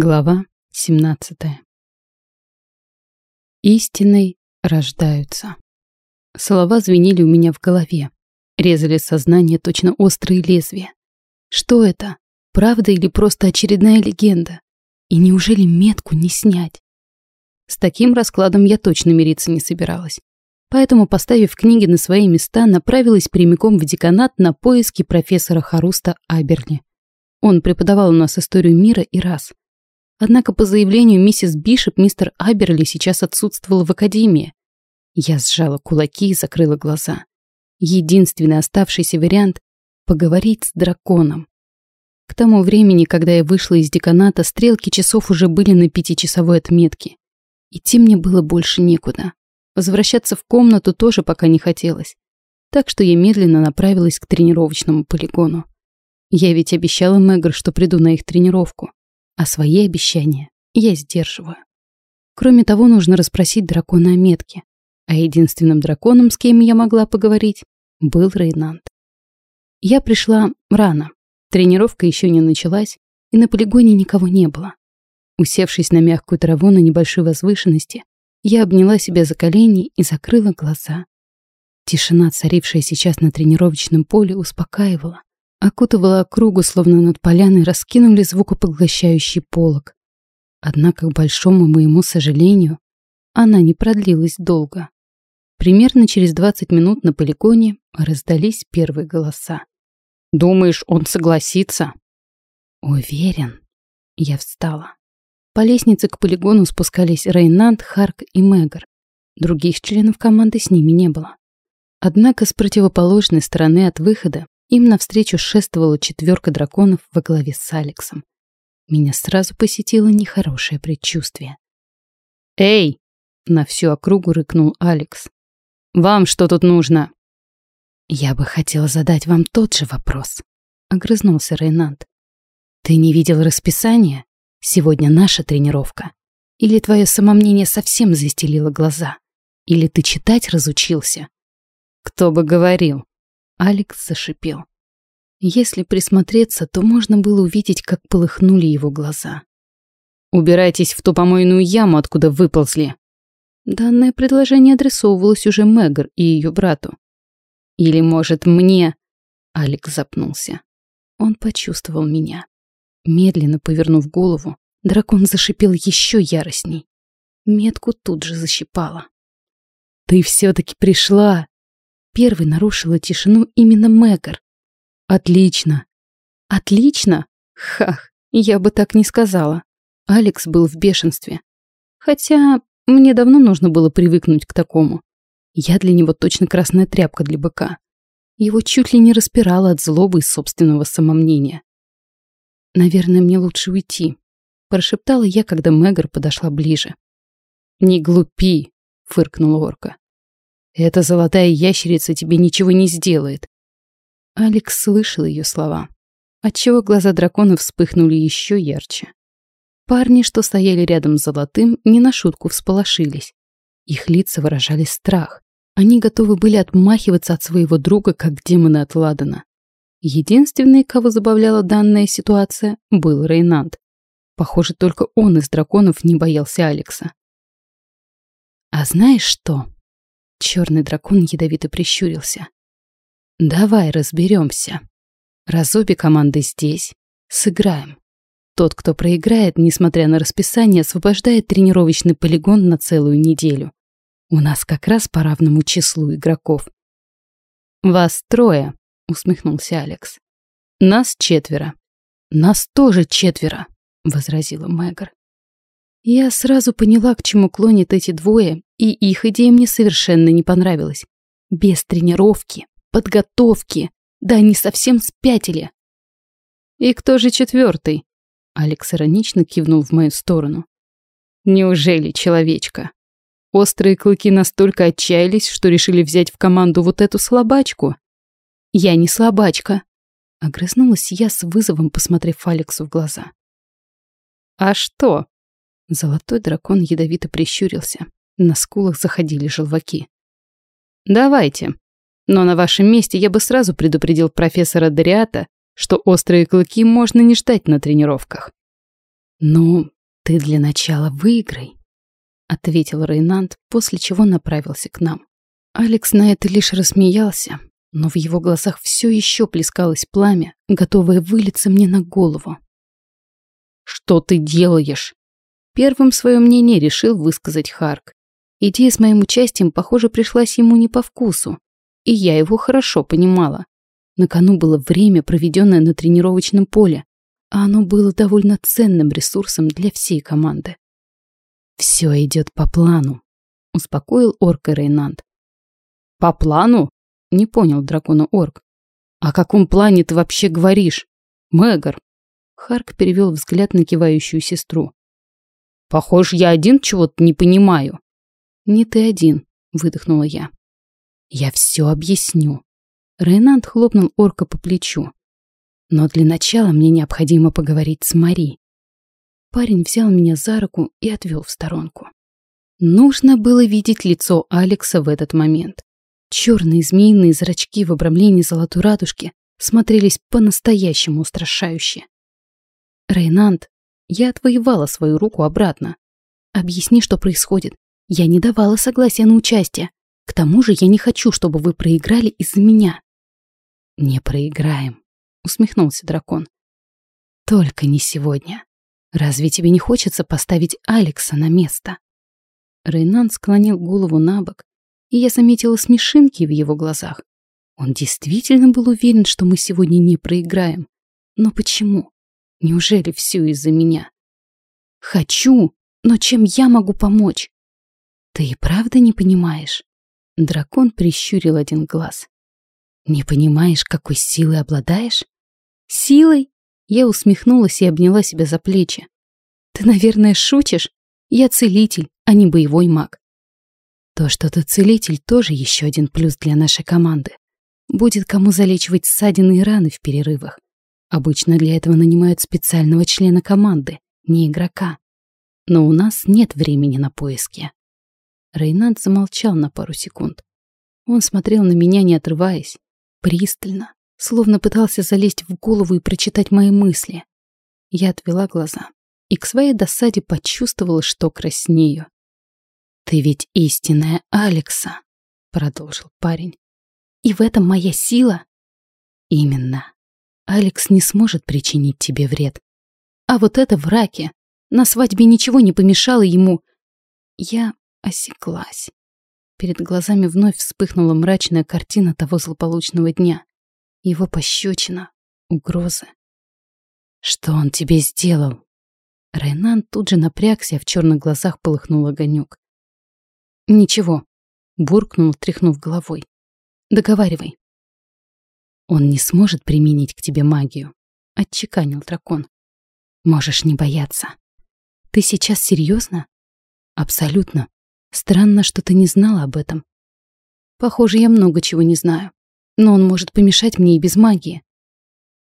Глава 17. Истиной рождаются. Слова звенели у меня в голове, резали сознание точно острые лезвия. Что это? Правда или просто очередная легенда? И неужели метку не снять? С таким раскладом я точно мириться не собиралась. Поэтому, поставив книги на свои места, направилась прямиком в деканат на поиски профессора Харуста Аберли. Он преподавал у нас историю мира и раз — Однако по заявлению миссис Бишоп мистер Аберли сейчас отсутствовал в академии. Я сжала кулаки и закрыла глаза. Единственный оставшийся вариант — поговорить с драконом. К тому времени, когда я вышла из деканата, стрелки часов уже были на пятичасовой отметке. Идти мне было больше некуда. Возвращаться в комнату тоже пока не хотелось. Так что я медленно направилась к тренировочному полигону. Я ведь обещала Мэгр, что приду на их тренировку а свои обещания я сдерживаю. Кроме того, нужно расспросить дракона о метке, а единственным драконом, с кем я могла поговорить, был Рейнант. Я пришла рано, тренировка еще не началась, и на полигоне никого не было. Усевшись на мягкую траву на небольшой возвышенности, я обняла себя за колени и закрыла глаза. Тишина, царившая сейчас на тренировочном поле, успокаивала окутывала округу, словно над поляной раскинули звукопоглощающий полог. Однако, к большому моему сожалению, она не продлилась долго. Примерно через 20 минут на полигоне раздались первые голоса. «Думаешь, он согласится?» «Уверен». Я встала. По лестнице к полигону спускались Рейнанд, Харк и Мегар. Других членов команды с ними не было. Однако с противоположной стороны от выхода им навстречу шествовала четверка драконов во главе с Алексом. Меня сразу посетило нехорошее предчувствие. «Эй!» — на всю округу рыкнул Алекс. «Вам что тут нужно?» «Я бы хотела задать вам тот же вопрос», — огрызнулся Рейнанд. «Ты не видел расписание? Сегодня наша тренировка. Или твое самомнение совсем застелило глаза? Или ты читать разучился?» «Кто бы говорил?» Алекс зашипел. Если присмотреться, то можно было увидеть, как полыхнули его глаза. «Убирайтесь в ту помойную яму, откуда выползли!» Данное предложение адресовывалось уже Мэгр и ее брату. «Или, может, мне...» Алекс запнулся. Он почувствовал меня. Медленно повернув голову, дракон зашипел еще яростней. Метку тут же защипала. «Ты все-таки пришла!» Первой нарушила тишину именно Мэгар. Отлично. Отлично? Хах, я бы так не сказала. Алекс был в бешенстве. Хотя мне давно нужно было привыкнуть к такому. Я для него точно красная тряпка для быка. Его чуть ли не распирало от злобы и собственного самомнения. «Наверное, мне лучше уйти», — прошептала я, когда Мэгар подошла ближе. «Не глупи», — фыркнула орка. Эта золотая ящерица тебе ничего не сделает. Алекс слышал ее слова, отчего глаза дракона вспыхнули еще ярче. Парни, что стояли рядом с золотым, не на шутку всполошились. Их лица выражали страх. Они готовы были отмахиваться от своего друга, как демоны от Ладана. Единственный, кого забавляла данная ситуация, был Рейнанд. Похоже, только он из драконов не боялся Алекса. «А знаешь что?» Черный дракон ядовито прищурился. «Давай разберемся. Раз обе команды здесь, сыграем. Тот, кто проиграет, несмотря на расписание, освобождает тренировочный полигон на целую неделю. У нас как раз по равному числу игроков». «Вас трое», — усмехнулся Алекс. «Нас четверо». «Нас тоже четверо», — возразила Мэгар. Я сразу поняла, к чему клонят эти двое, и их идея мне совершенно не понравилась. Без тренировки, подготовки, да они совсем спятили. «И кто же четвертый? Алекс иронично кивнул в мою сторону. «Неужели человечка? Острые клыки настолько отчаялись, что решили взять в команду вот эту слабачку?» «Я не слабачка», — огрызнулась я с вызовом, посмотрев Алексу в глаза. «А что?» Золотой дракон ядовито прищурился. На скулах заходили желваки. «Давайте. Но на вашем месте я бы сразу предупредил профессора Дориата, что острые клыки можно не ждать на тренировках». «Ну, ты для начала выиграй», — ответил Рейнант, после чего направился к нам. Алекс на это лишь рассмеялся, но в его глазах все еще плескалось пламя, готовое вылиться мне на голову. «Что ты делаешь?» Первым свое мнение решил высказать Харк. Идея с моим участием, похоже, пришлась ему не по вкусу, и я его хорошо понимала. На кону было время, проведенное на тренировочном поле, а оно было довольно ценным ресурсом для всей команды. «Все идет по плану», — успокоил орка Рейнанд. «По плану?» — не понял дракона орк. «О каком плане ты вообще говоришь? Мэгар?» Харк перевел взгляд на кивающую сестру. «Похоже, я один чего-то не понимаю». «Не ты один», — выдохнула я. «Я все объясню». Рейнанд хлопнул орка по плечу. «Но для начала мне необходимо поговорить с Мари». Парень взял меня за руку и отвел в сторонку. Нужно было видеть лицо Алекса в этот момент. Черные змеиные зрачки в обрамлении золотой радужки смотрелись по-настоящему устрашающе. «Рейнанд, я отвоевала свою руку обратно. Объясни, что происходит. Я не давала согласия на участие. К тому же я не хочу, чтобы вы проиграли из-за меня». «Не проиграем», — усмехнулся дракон. «Только не сегодня. Разве тебе не хочется поставить Алекса на место?» Рейнан склонил голову на бок, и я заметила смешинки в его глазах. Он действительно был уверен, что мы сегодня не проиграем. Но почему? Неужели все из-за меня? Хочу, но чем я могу помочь? Ты и правда не понимаешь? Дракон прищурил один глаз. Не понимаешь, какой силой обладаешь? Силой? Я усмехнулась и обняла себя за плечи. Ты, наверное, шутишь? Я целитель, а не боевой маг. То, что ты целитель, тоже еще один плюс для нашей команды. Будет кому залечивать ссадины и раны в перерывах. Обычно для этого нанимают специального члена команды, не игрока. Но у нас нет времени на поиски. Рейнанд замолчал на пару секунд. Он смотрел на меня, не отрываясь, пристально, словно пытался залезть в голову и прочитать мои мысли. Я отвела глаза и к своей досаде почувствовала, что краснею. «Ты ведь истинная Алекса», — продолжил парень. «И в этом моя сила?» «Именно. Алекс не сможет причинить тебе вред. А вот это в раке. На свадьбе ничего не помешало ему. Я осеклась. Перед глазами вновь вспыхнула мрачная картина того злополучного дня. Его пощечина, угрозы. «Что он тебе сделал?» Райнан тут же напрягся, а в черных глазах полыхнул огонек. «Ничего», — буркнул, тряхнув головой. «Договаривай». «Он не сможет применить к тебе магию», — отчеканил дракон. «Можешь не бояться». «Ты сейчас серьезно?» «Абсолютно. Странно, что ты не знала об этом». «Похоже, я много чего не знаю. Но он может помешать мне и без магии».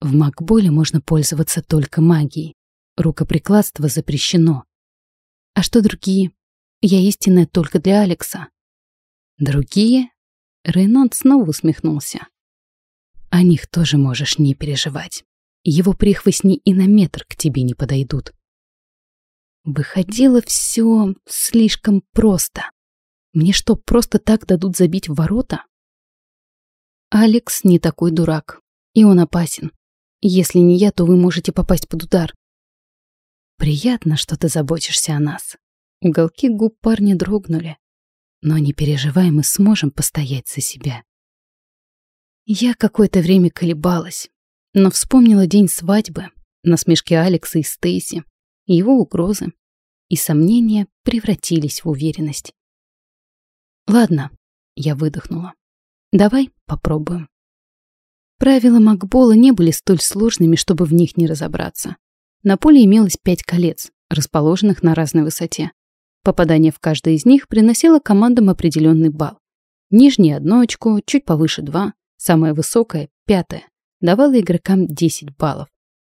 В Макболе можно пользоваться только магией. Рукоприкладство запрещено. А что другие? Я истинная только для Алекса. Другие? Рейнольд снова усмехнулся. О них тоже можешь не переживать. Его прихвостни и на метр к тебе не подойдут. Выходило все слишком просто. Мне что, просто так дадут забить в ворота? Алекс не такой дурак, и он опасен. Если не я, то вы можете попасть под удар. Приятно, что ты заботишься о нас. Уголки губ парня дрогнули. Но не переживай, мы сможем постоять за себя. Я какое-то время колебалась, но вспомнила день свадьбы, насмешки Алекса и Стейси, его угрозы, и сомнения превратились в уверенность. «Ладно», — я выдохнула. «Давай попробуем». Правила Макбола не были столь сложными, чтобы в них не разобраться. На поле имелось пять колец, расположенных на разной высоте. Попадание в каждое из них приносило командам определенный балл. Нижнее – одно очко, чуть повыше – два, самое высокое – пятое. Давало игрокам 10 баллов.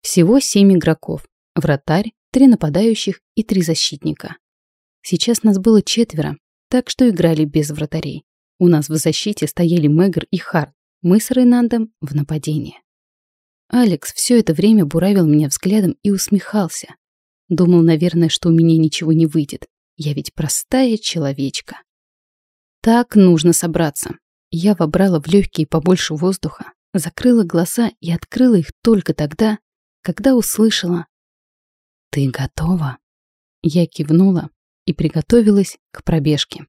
Всего 7 игроков. Вратарь, три нападающих и три защитника. Сейчас нас было четверо, так что играли без вратарей. У нас в защите стояли Мэгр и Харт, мы с Рейнандом в нападении. Алекс все это время буравил меня взглядом и усмехался. Думал, наверное, что у меня ничего не выйдет. Я ведь простая человечка. Так нужно собраться. Я вобрала в легкие побольше воздуха, закрыла глаза и открыла их только тогда, когда услышала «Ты готова?» Я кивнула и приготовилась к пробежке.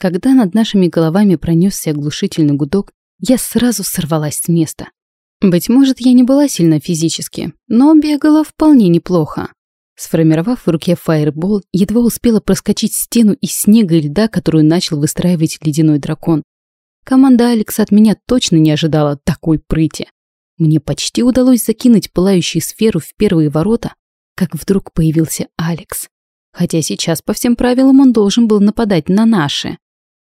Когда над нашими головами пронесся оглушительный гудок, я сразу сорвалась с места. Быть может, я не была сильна физически, но бегала вполне неплохо. Сформировав в руке фаербол, едва успела проскочить стену из снега и льда, которую начал выстраивать ледяной дракон. Команда Алекса от меня точно не ожидала такой прыти. Мне почти удалось закинуть пылающую сферу в первые ворота, как вдруг появился Алекс. Хотя сейчас, по всем правилам, он должен был нападать на наши.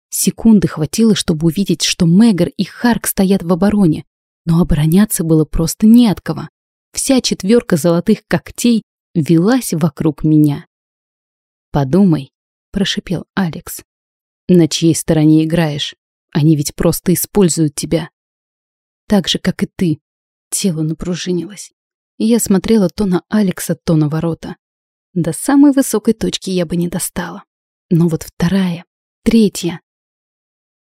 Секунды хватило, чтобы увидеть, что Мегар и Харк стоят в обороне, но обороняться было просто не от кого. Вся четверка золотых когтей велась вокруг меня. «Подумай», — прошипел Алекс, — «на чьей стороне играешь? Они ведь просто используют тебя». Так же, как и ты. Тело напружинилось. я смотрела то на Алекса, то на ворота. До самой высокой точки я бы не достала. Но вот вторая, третья.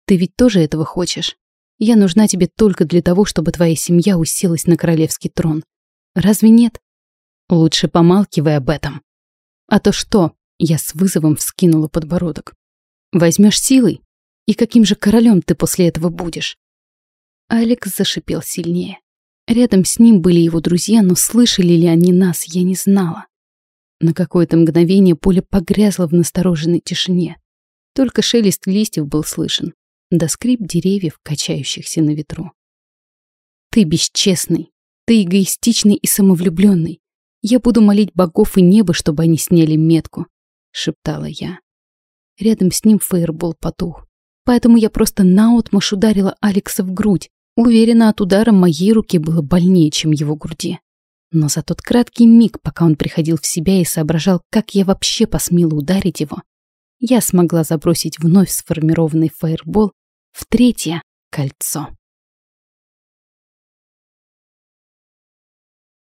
Ты ведь тоже этого хочешь? Я нужна тебе только для того, чтобы твоя семья уселась на королевский трон. Разве нет? Лучше помалкивай об этом. А то что? Я с вызовом вскинула подбородок. Возьмешь силой? И каким же королем ты после этого будешь? Алекс зашипел сильнее. Рядом с ним были его друзья, но слышали ли они нас, я не знала. На какое-то мгновение поле погрязло в настороженной тишине. Только шелест листьев был слышен, да скрип деревьев, качающихся на ветру. «Ты бесчестный, ты эгоистичный и самовлюбленный. «Я буду молить богов и небо, чтобы они сняли метку», — шептала я. Рядом с ним фейербол потух. Поэтому я просто наотмашь ударила Алекса в грудь. Уверена, от удара моей руки было больнее, чем его груди. Но за тот краткий миг, пока он приходил в себя и соображал, как я вообще посмела ударить его, я смогла забросить вновь сформированный фаербол в третье кольцо.